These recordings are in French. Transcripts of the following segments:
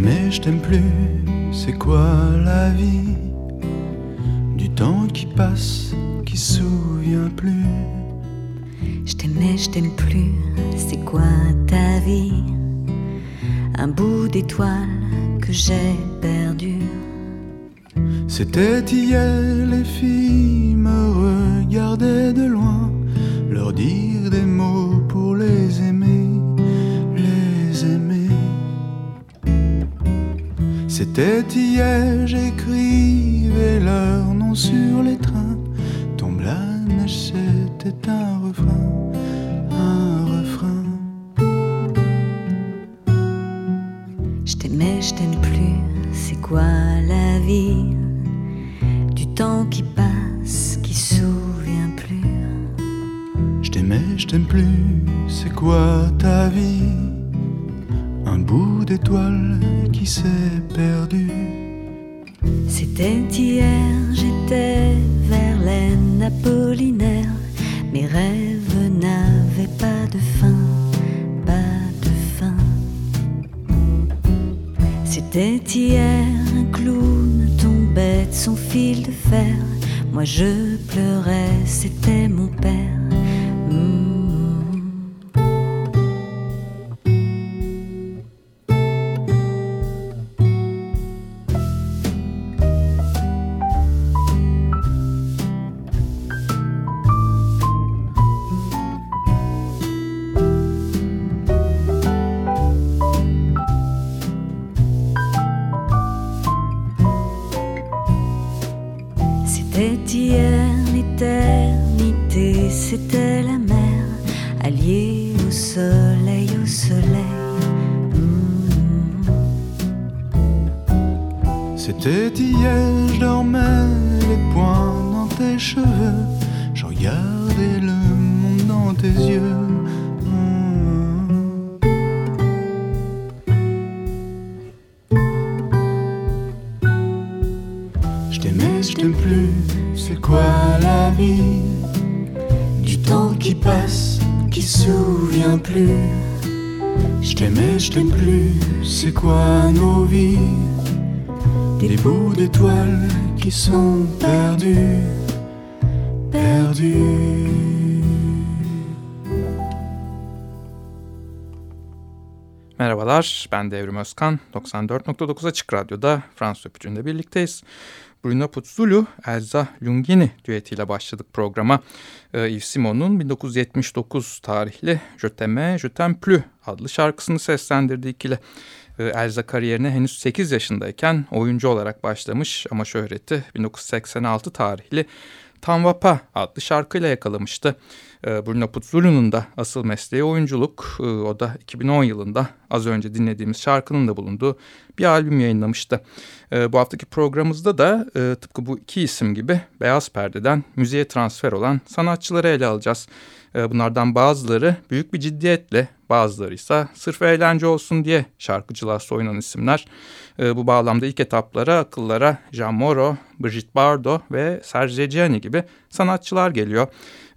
t'aimais, je t'aime plus, c'est quoi la vie Du temps qui passe, qui se souvient plus? Je t'aimais, je t'aime plus, c'est quoi ta vie? Un bout d'étoile que j'ai perdu. C'était hier, les filles me regardaient de loin, leur dire des mots C'était hier, j'écrivais leur nom sur les trains, tombe la neige, c'était un refrain, un refrain. Je t'aimais, je t'aime plus, c'est quoi la vie? Du temps qui passe, qui souvient plus. Je t'aimais, je t'aime plus, c'est quoi ta vie? Qui s'est. C'était hier, j'étais Verlaine Apollinaire. Mes rêves n'avaient pas de fin, pas de fin. C'était hier, un clown tombait de son fil de fer. Moi je pleurais, c'était mon père. Qui passe, qui souvient plus. Je t'aimais, je t'aime plus, c'est quoi nos vies? Des bouts d'étoiles qui sont perdus, perdus. Merhabalar, ben Devrim Özkan. 94.9 Açık Radyo'da Fransız Öpücü'nde birlikteyiz. Bruno Puzzulu, Elza Lungini düetiyle başladık programa. Ee, Yves Simon'un 1979 tarihli Je t'aime, je t'aime plus adlı şarkısını seslendirdi ikili. Ee, Elza kariyerine henüz 8 yaşındayken oyuncu olarak başlamış ama şöhreti 1986 tarihli Tanvapa adlı şarkıyla yakalamıştı. Ee, Bruno Puzzulu'nun da asıl mesleği oyunculuk. Ee, O da 2010 yılında az önce dinlediğimiz şarkının da bulunduğu bir albüm yayınlamıştı. Ee, Bu haftaki programımızda da e, tıpkı bu iki isim gibi Beyaz Perde'den müziğe transfer olan sanatçıları ele alacağız. Bunlardan bazıları büyük bir ciddiyetle, bazıları ise sırf eğlence olsun diye şarkıcılığa soyunan isimler. Ee, Bu bağlamda ilk etaplara akıllara Jean Moreau, Brigitte Bardot ve Serge Gianni gibi sanatçılar geliyor.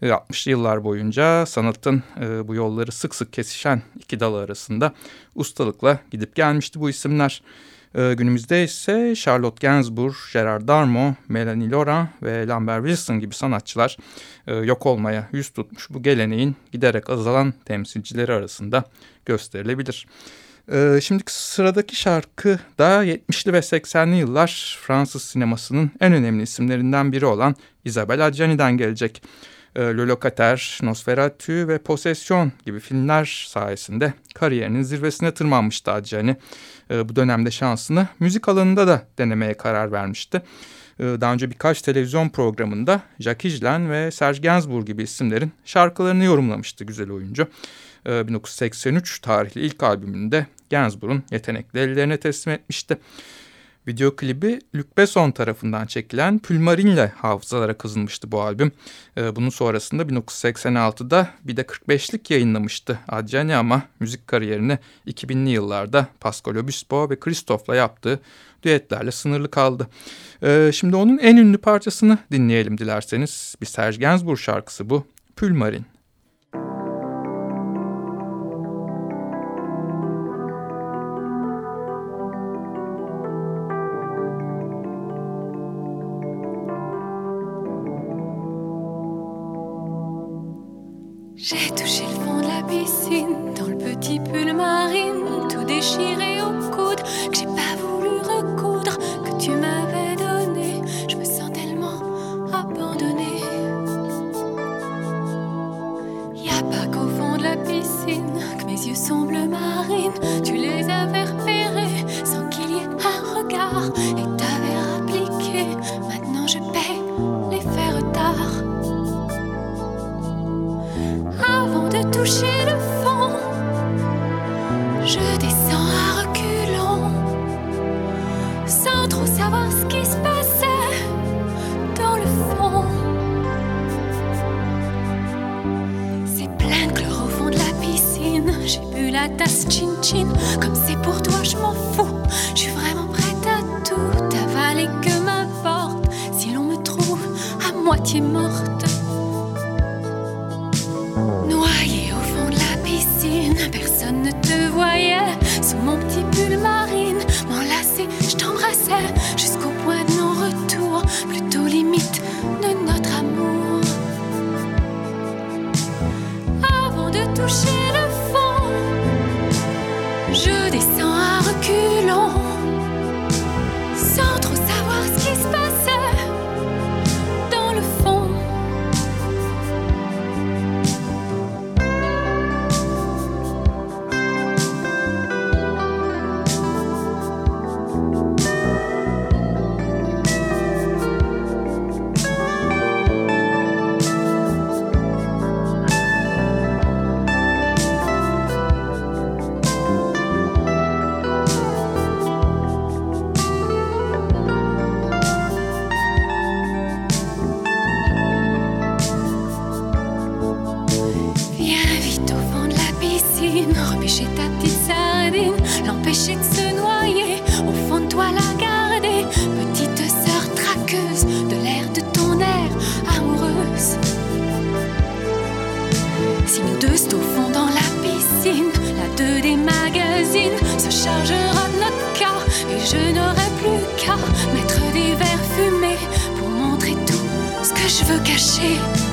Ee, 60'lı yıllar boyunca sanatın e, bu yolları sık sık kesişen iki dalı arasında ustalıkla gidip gelmişti bu isimler. Ee, günümüzde ise Charlotte Gainsbourg, Gerard Darmo, Melanie Laurent ve Lambert Wilson gibi sanatçılar e, yok olmaya yüz tutmuş bu geleneğin giderek azalan temsilcileri arasında gösterilebilir. Ee, şimdiki sıradaki şarkı da 70'li ve 80'li yıllar Fransız sinemasının en önemli isimlerinden biri olan Isabelle Adjani'den gelecek. Ee, Le Locataire, Nosferatu ve Possession gibi filmler sayesinde kariyerinin zirvesine tırmanmıştı Adjani. Ee, bu dönemde şansını müzik alanında da denemeye karar vermişti. Ee, Daha önce birkaç televizyon programında Jacques Higelin ve Serge Gainsbourg gibi isimlerin şarkılarını yorumlamıştı güzel oyuncu. Ee, 1983 tarihli ilk albümünde Gainsbourg'un yetenekli ellerine teslim etmişti. Video klibi Luc Besson tarafından çekilen Pulmarin'le hafızalara kazınmıştı bu albüm. Ee, bunun sonrasında 1986'da bir de 45'lik yayınlamıştı Adjani ama müzik kariyerini 2000'li yıllarda Pascal Obispo ve Christophe'la yaptığı düetlerle sınırlı kaldı. Ee, şimdi onun en ünlü parçasını dinleyelim dilerseniz. Bir Serge Gainsbourg şarkısı bu. Pulmarin. Je descends à reculons, sans trop savoir ce qui se passait dans le fond. C'est plein de chlore au fond de la piscine. J'ai bu la tasse chin-chin, comme c'est pour toi, je m'en fous. Je suis vraiment prête à tout avaler, que m'importe si l'on me trouve à moitié morte. la 2 des magazines se chargera de notre cas et je n'aurai plus qu'à mettre des verres fumés pour montrer tout ce que je veux cacher.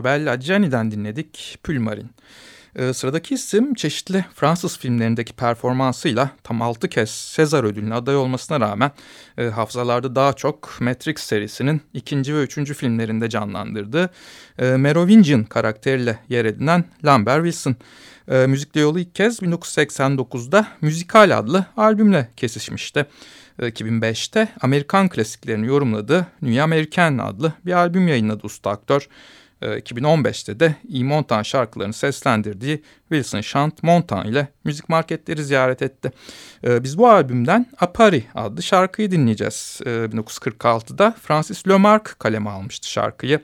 Isabelle Adjani'den dinledik Pülmarin. Ee, sıradaki isim çeşitli Fransız filmlerindeki performansıyla tam 6 kez Sezar ödülüne aday olmasına rağmen e, hafızalarda daha çok Matrix serisinin ikinci ve üçüncü filmlerinde canlandırdığı e, Merovingian karakteriyle yer edinen Lambert Wilson. E, müzikle yolu ilk kez 1989'da Müzikal adlı albümle kesişmişti. 2005'te Amerikan klasiklerini yorumladığı New American adlı bir albüm yayınladı usta aktör. 2015'te ee, de E. Montan şarkılarını seslendirdiği Wilson Shant Montan ile müzik marketleri ziyaret etti. Ee, biz bu albümden Apari adlı şarkıyı dinleyeceğiz. 1946'da ee, Francis Lemarque kaleme almıştı şarkıyı.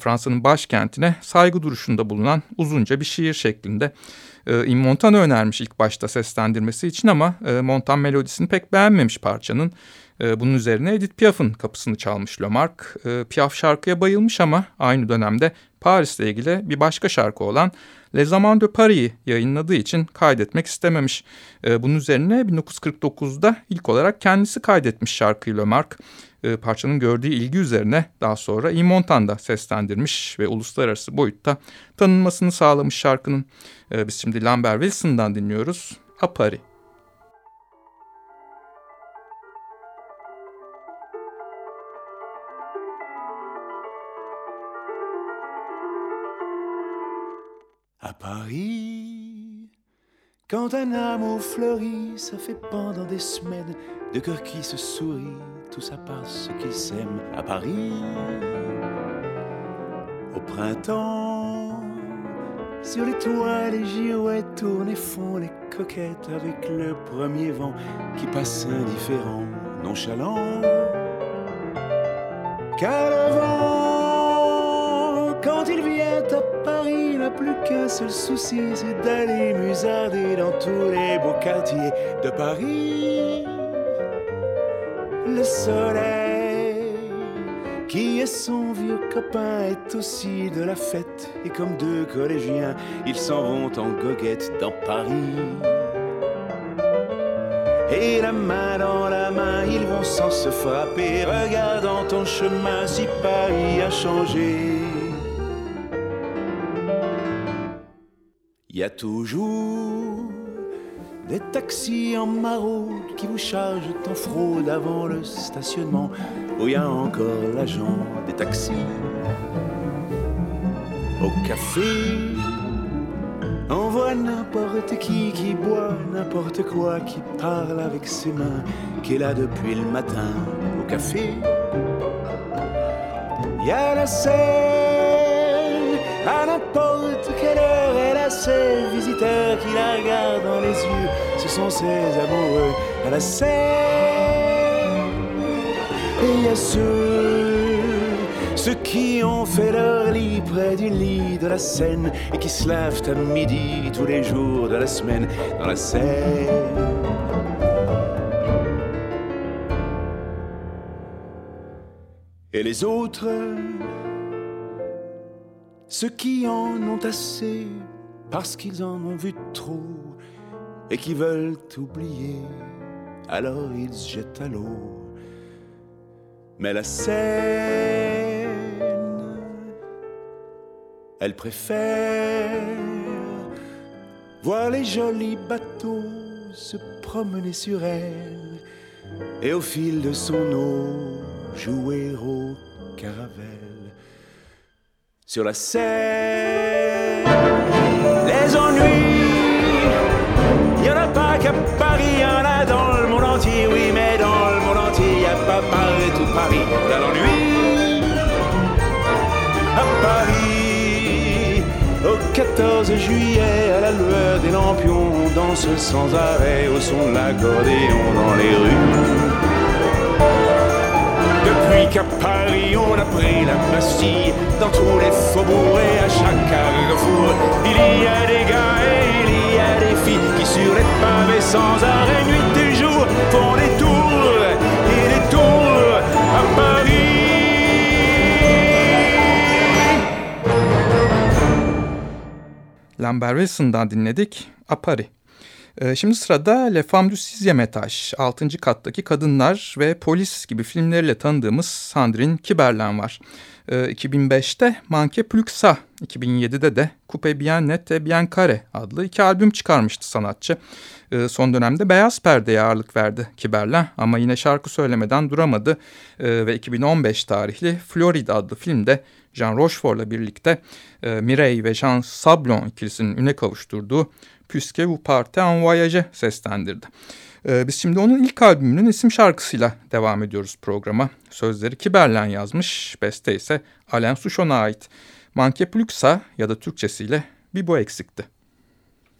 Fransa'nın başkentine saygı duruşunda bulunan uzunca bir şiir şeklinde. E, Montan önermiş ilk başta seslendirmesi için ama e, Montan melodisini pek beğenmemiş parçanın. E, bunun üzerine Edith Piaf'ın kapısını çalmış Lemarque. E, Piaf şarkıya bayılmış ama aynı dönemde Paris'le ilgili bir başka şarkı olan Les Amants de Paris'i yayınladığı için kaydetmek istememiş. E, bunun üzerine 1949'da ilk olarak kendisi kaydetmiş şarkıyı Lemarque. E, parçanın gördüğü ilgi üzerine daha sonra E. Montan'da seslendirmiş ve uluslararası boyutta tanınmasını sağlamış şarkının. Biz şimdi Lambert Wilson'dan dinliyoruz. A Paris. Quand un amour fleurit, ça fait pendant des semaines de cœurs qui se sourient, tout ça passe qu'ils s'aiment à Paris. Au printemps, sur les toits, les girouettes tournent et font les coquettes avec le premier vent qui passe indifférent, nonchalant. Plus qu'un seul souci, c'est d'aller musarder dans tous les beaux quartiers de Paris. Le soleil, qui est son vieux copain, est aussi de la fête. Et comme deux collégiens, ils s'en vont en goguette dans Paris. Et la main dans la main, ils vont sans se frapper, regardant ton chemin si Paris a changé. Y a toujours des taxis en maraude qui vous chargent en fraude avant le stationnement, où il y a encore l'agent des taxis. Au café, on voit n'importe qui qui boit n'importe quoi, qui parle avec ses mains, qui est là depuis le matin au café. Y a la scène, à n'importe quelle heure, ses visiteurs qui la regardent dans les yeux, ce sont ses amoureux à la scène. Et il y a ceux, ceux qui ont fait leur lit près du lit de la Seine et qui se lavent à midi tous les jours de la semaine dans la Seine. Et les autres, ceux qui en ont assez parce qu'ils en ont vu trop et qui veulent oublier, alors ils se jettent à l'eau. Mais la Seine, elle préfère voir les jolis bateaux se promener sur elle et au fil de son eau jouer au caravelle. Sur la Seine, qu'à Paris, y en a dans le monde entier, oui, mais dans le monde entier, n'y a pas partout Paris, dans l'ennui. À Paris, au 14 juillet, à la lueur des lampions, on danse sans arrêt au son de l'accordéon dans les rues. Depuis qu'à Paris on a pris la Bastille, dans tous les faubourgs et à chaque carrefour, il y a des gars et il y a des filles qui sur les pavés sans arrêt, nuit et jour, font des tours et des tours à Paris. Lambert Wilson'dan dinledik Apari. Ee, Şimdi sırada Le Femme du Sixième Etage, 6. kattaki kadınlar ve polis gibi filmleriyle tanıdığımız Sandrine Kiberlen var. Ee, 2005'te Manque Plus Ça, 2007'de de Coupe Bien Net et Bien Carré adlı iki albüm çıkarmıştı sanatçı. Ee, son dönemde Beyaz Perde'ye ağırlık verdi Kiberlen ama yine şarkı söylemeden duramadı Ee, ve 2015 tarihli Florida adlı filmde Jean Rochefort'la birlikte e, Mireille ve Jean Sablon ikilisinin üne kavuşturduğu Puisque vous partez en voyage seslendirdi. Ee, biz şimdi onun ilk albümünün isim şarkısıyla devam ediyoruz programa. Sözleri Kiberlen yazmış, beste ise Alain Souchon'a ait. Que ça ya da Türkçesiyle bir bu eksikti.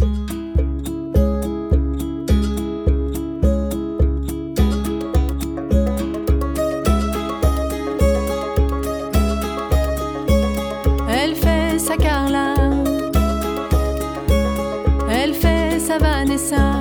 Elle So.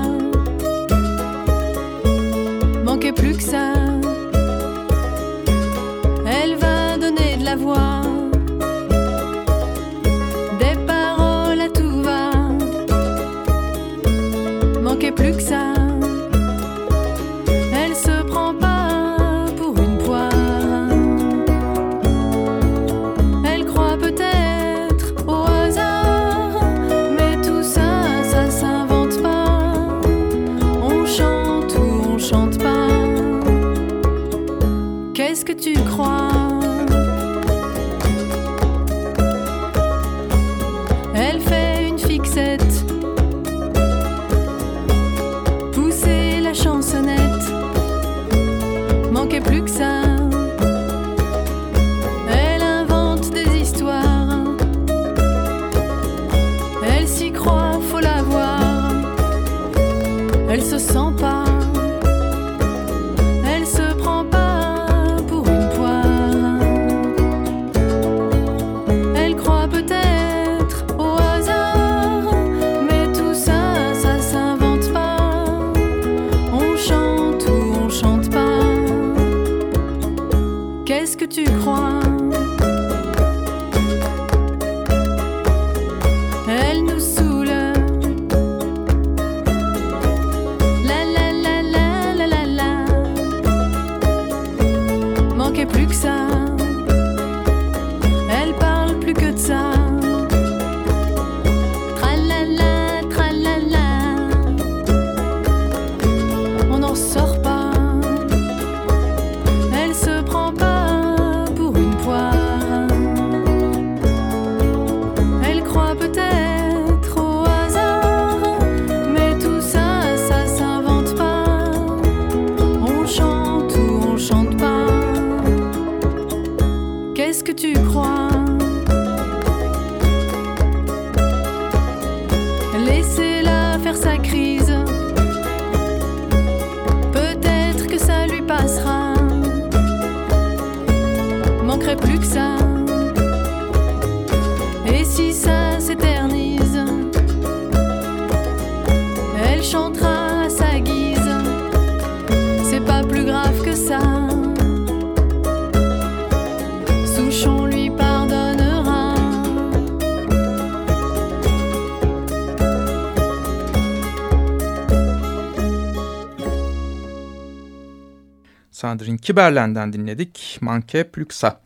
Sandrine Kiberlen'den dinledik. Manke Plüksa.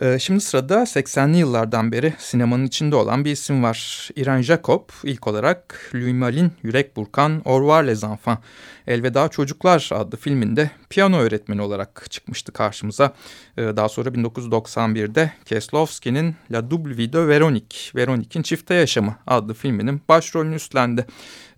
Ee, şimdi sırada 80'li yıllardan beri sinemanın içinde olan bir isim var. İran Jacob ilk olarak Louis Malin Yürek Burkan revoir les enfants Elveda Çocuklar adlı filminde piyano öğretmeni olarak çıkmıştı karşımıza. Ee, daha sonra 1991'de Keslovski'nin La Double Vie de Veronique, Veronique'in Çifte Yaşamı adlı filminin başrolünü üstlendi.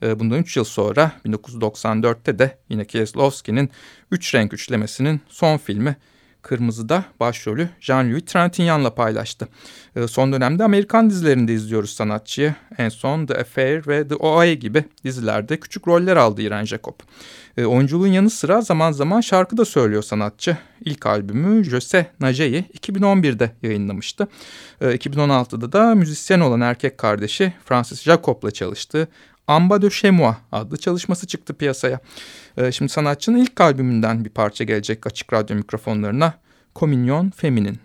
Ee, bundan 3 yıl sonra 1994'te de yine Keslovski'nin Üç Renk Üçlemesi'nin son filmi Kırmızı'da başrolü Jean-Louis Trintignant'la paylaştı. Ee, son dönemde Amerikan dizilerinde izliyoruz sanatçıyı. En son The Affair ve The OA gibi dizilerde küçük roller aldı İran Jacob. Ee, oyunculuğun yanı sıra zaman zaman şarkı da söylüyor sanatçı. İlk albümü Jose Naje'yi 2011'de yayınlamıştı. 2016'da ee, da müzisyen olan erkek kardeşi Francis Jacob'la çalıştı. Amba de Chemois adlı çalışması çıktı piyasaya. Ee, şimdi sanatçının ilk albümünden bir parça gelecek açık radyo mikrofonlarına. Communion Feminin.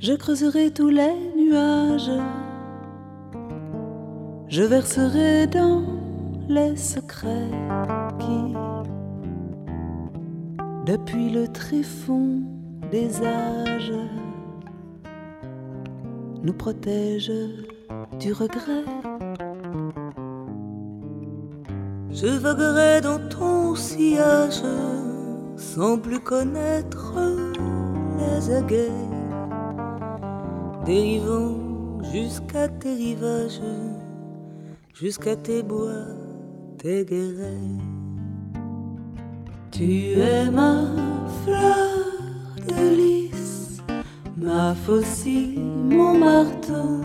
Je creuserai tous les nuages, je verserai dans les secrets qui depuis le tréfonds des âges, nous protège du regret. Je voguerai dans ton sillage sans plus connaître les aguets, dérivant jusqu'à tes rivages, jusqu'à tes bois, tes guérets. Tu es ma fleur de lys, ma faucille, mon marteau,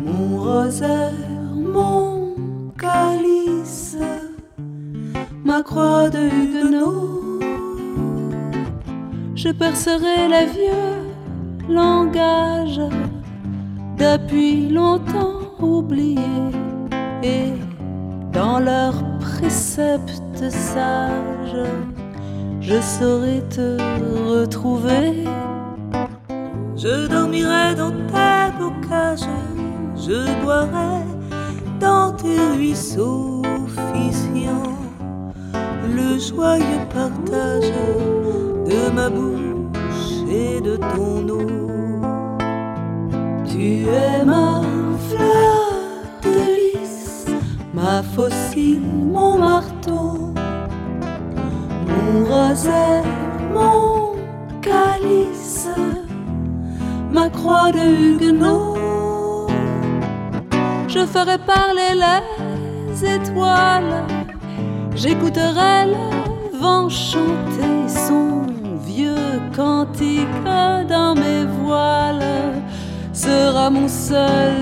mon rosaire, mon calice, ma croix de Huguenot. Je percerai les vieux langages depuis longtemps oubliés et dans leurs préceptes sage, je saurai te retrouver. Je dormirai dans tes bocages, je boirai dans tes ruisseaux officiants le joyeux partage de ma bouche et de ton eau. Tu es ma fleur ma faucille, mon marteau mon rosaire, mon calice, ma croix de Huguenot. Je ferai parler les étoiles, j'écouterai le vent chanter son vieux cantique dans mes voiles, sera mon seul.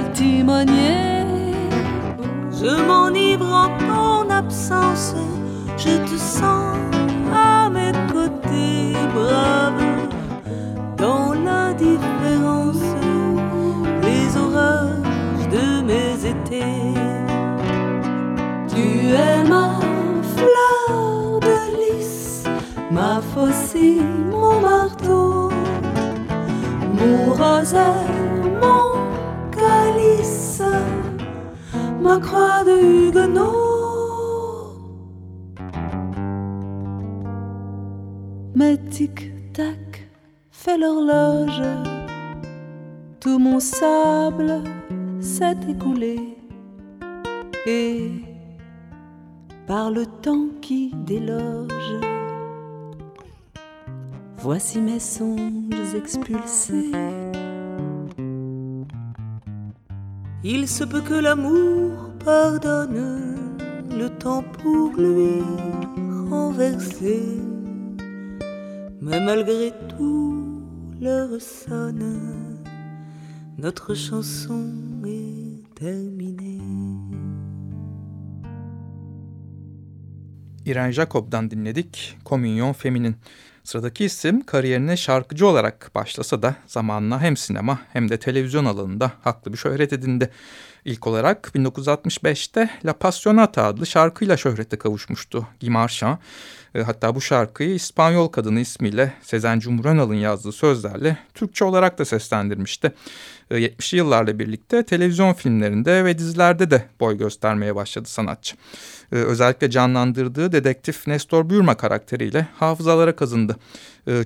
À mes côtés braves dans l'indifférence, les orages de mes étés. Tu es ma fleur de lys, ma faucille, mon marteau, mon rosaire, mon calice, ma croix de Huguenot. Tic-tac fait l'horloge. Tout mon sable s'est écoulé. Et par le temps qui déloge, voici mes songes expulsés. Il se peut que l'amour pardonne le temps pour lui renverser mais malgré tout, l'heure sonne, notre chanson est terminée. İren Jacob'dan dinledik Communion Feminin. Sıradaki isim kariyerine şarkıcı olarak başlasa da zamanla hem sinema hem de televizyon alanında haklı bir şöhret edindi. İlk olarak 1965'te La Passionata adlı şarkıyla şöhrete kavuşmuştu Guy Marchand. E, hatta bu şarkıyı İspanyol Kadını ismiyle Sezen Cumhurönal'ın yazdığı sözlerle Türkçe olarak da seslendirmişti. 70'li e, yıllarla birlikte televizyon filmlerinde ve dizilerde de boy göstermeye başladı sanatçı. E, özellikle canlandırdığı dedektif Nestor Burma karakteriyle hafızalara kazındı.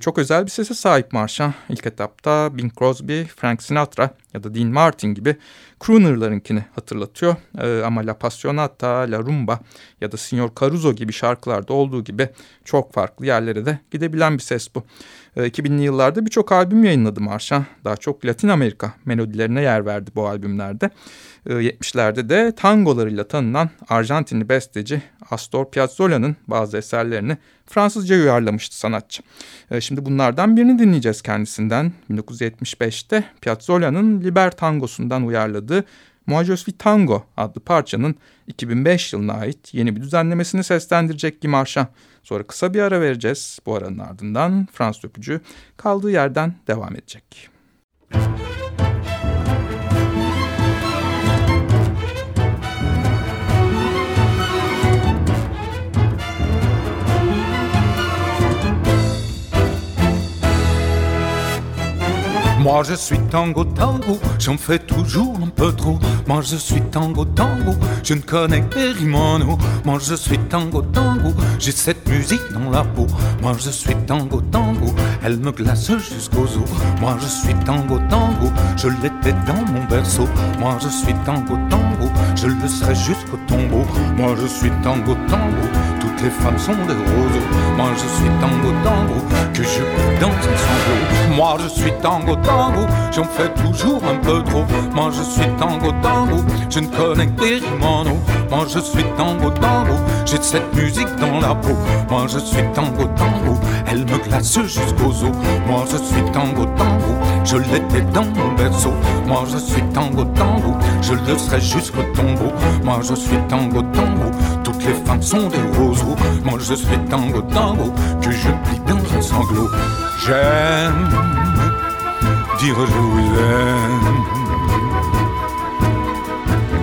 Çok özel bir sese sahip Marşan. İlk etapta Bing Crosby, Frank Sinatra ya da Dean Martin gibi croonerlarınkini hatırlatıyor. Ama La Passionata, La Rumba ya da Signor Caruso gibi şarkılarda olduğu gibi çok farklı yerlere de gidebilen bir ses bu. 2000'li ee, yıllarda birçok albüm yayınladı Marşan. Daha çok Latin Amerika melodilerine yer verdi bu albümlerde. 70'lerde ee, de tangolarıyla tanınan Arjantinli besteci Astor Piazzolla'nın bazı eserlerini Fransızca uyarlamıştı sanatçı. Ee, şimdi bunlardan birini dinleyeceğiz kendisinden. 1975'te Piazzolla'nın Liber Tango'sundan uyarladığı suis Tango adlı parçanın 2005 yılına ait yeni bir düzenlemesini seslendirecek Gimarşan. Sonra kısa bir ara vereceğiz. Bu aranın ardından Fransız öpücü kaldığı yerden devam edecek. Moi je suis tango tango, j'en fais toujours un peu trop. Moi je suis tango tango, je ne connais que Rimono. Moi je suis tango tango, j'ai cette musique dans la peau. Moi je suis tango tango, elle me glace jusqu'aux os. Moi je suis tango tango, je l'étais dans mon berceau. Moi je suis tango tango, je le serai jusqu'au tombeau. Moi je suis tango tango, les femmes sont des roseaux. Moi je suis tango tango, que je dans un sanglot. Moi je suis tango tango j'en fais toujours un peu trop. Moi je suis tango tango, je ne connais que des Moi je suis tango tango, j'ai cette musique dans la peau. Moi je suis tango tango, elle me glace jusqu'aux os. Moi je suis tango tango, je l'étais dans mon berceau. Moi je suis tango tango, je le serai jusqu'au tombeau. Moi je suis tango tango, toutes les femmes sont des roseaux. Moi je suis tango tango, que je plie dans un sanglot. J'aime dire je vous aime.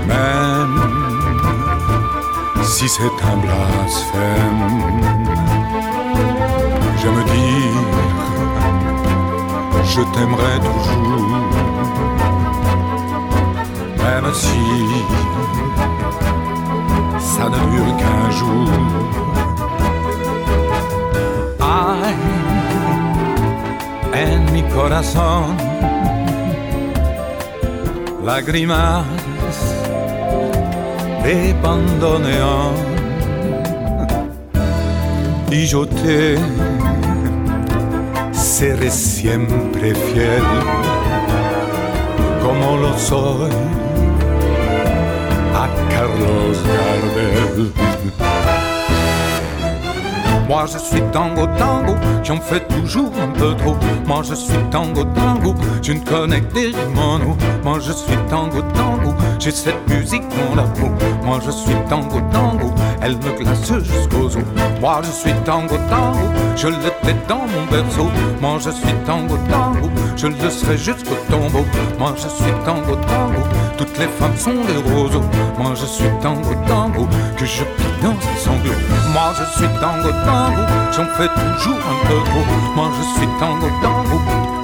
Même si c'est un blasphème, je me dis, je t'aimerai toujours. Même si ça ne dure qu'un jour. I en mi corazón lágrimas de bandoneón y seré siempre fiel como lo soy a Carlos Gardel. Moi je suis tango tango, j'en fais toujours un peu trop. Moi je suis tango tango, je ne connais que des monos. Moi je suis tango tango, j'ai cette musique dans la peau. Moi je suis tango tango, elle me glace jusqu'aux os. Moi je suis tango tango, je l'étais dans mon berceau. Moi je suis tango tango, je le serai jusqu'au tombeau. Moi je suis tango tango, toutes les femmes sont des roseaux. Moi je suis tango tango, que je plie dans un sanglot. Moi je suis tango tango, j'en fais toujours un peu trop. Moi je suis tango tango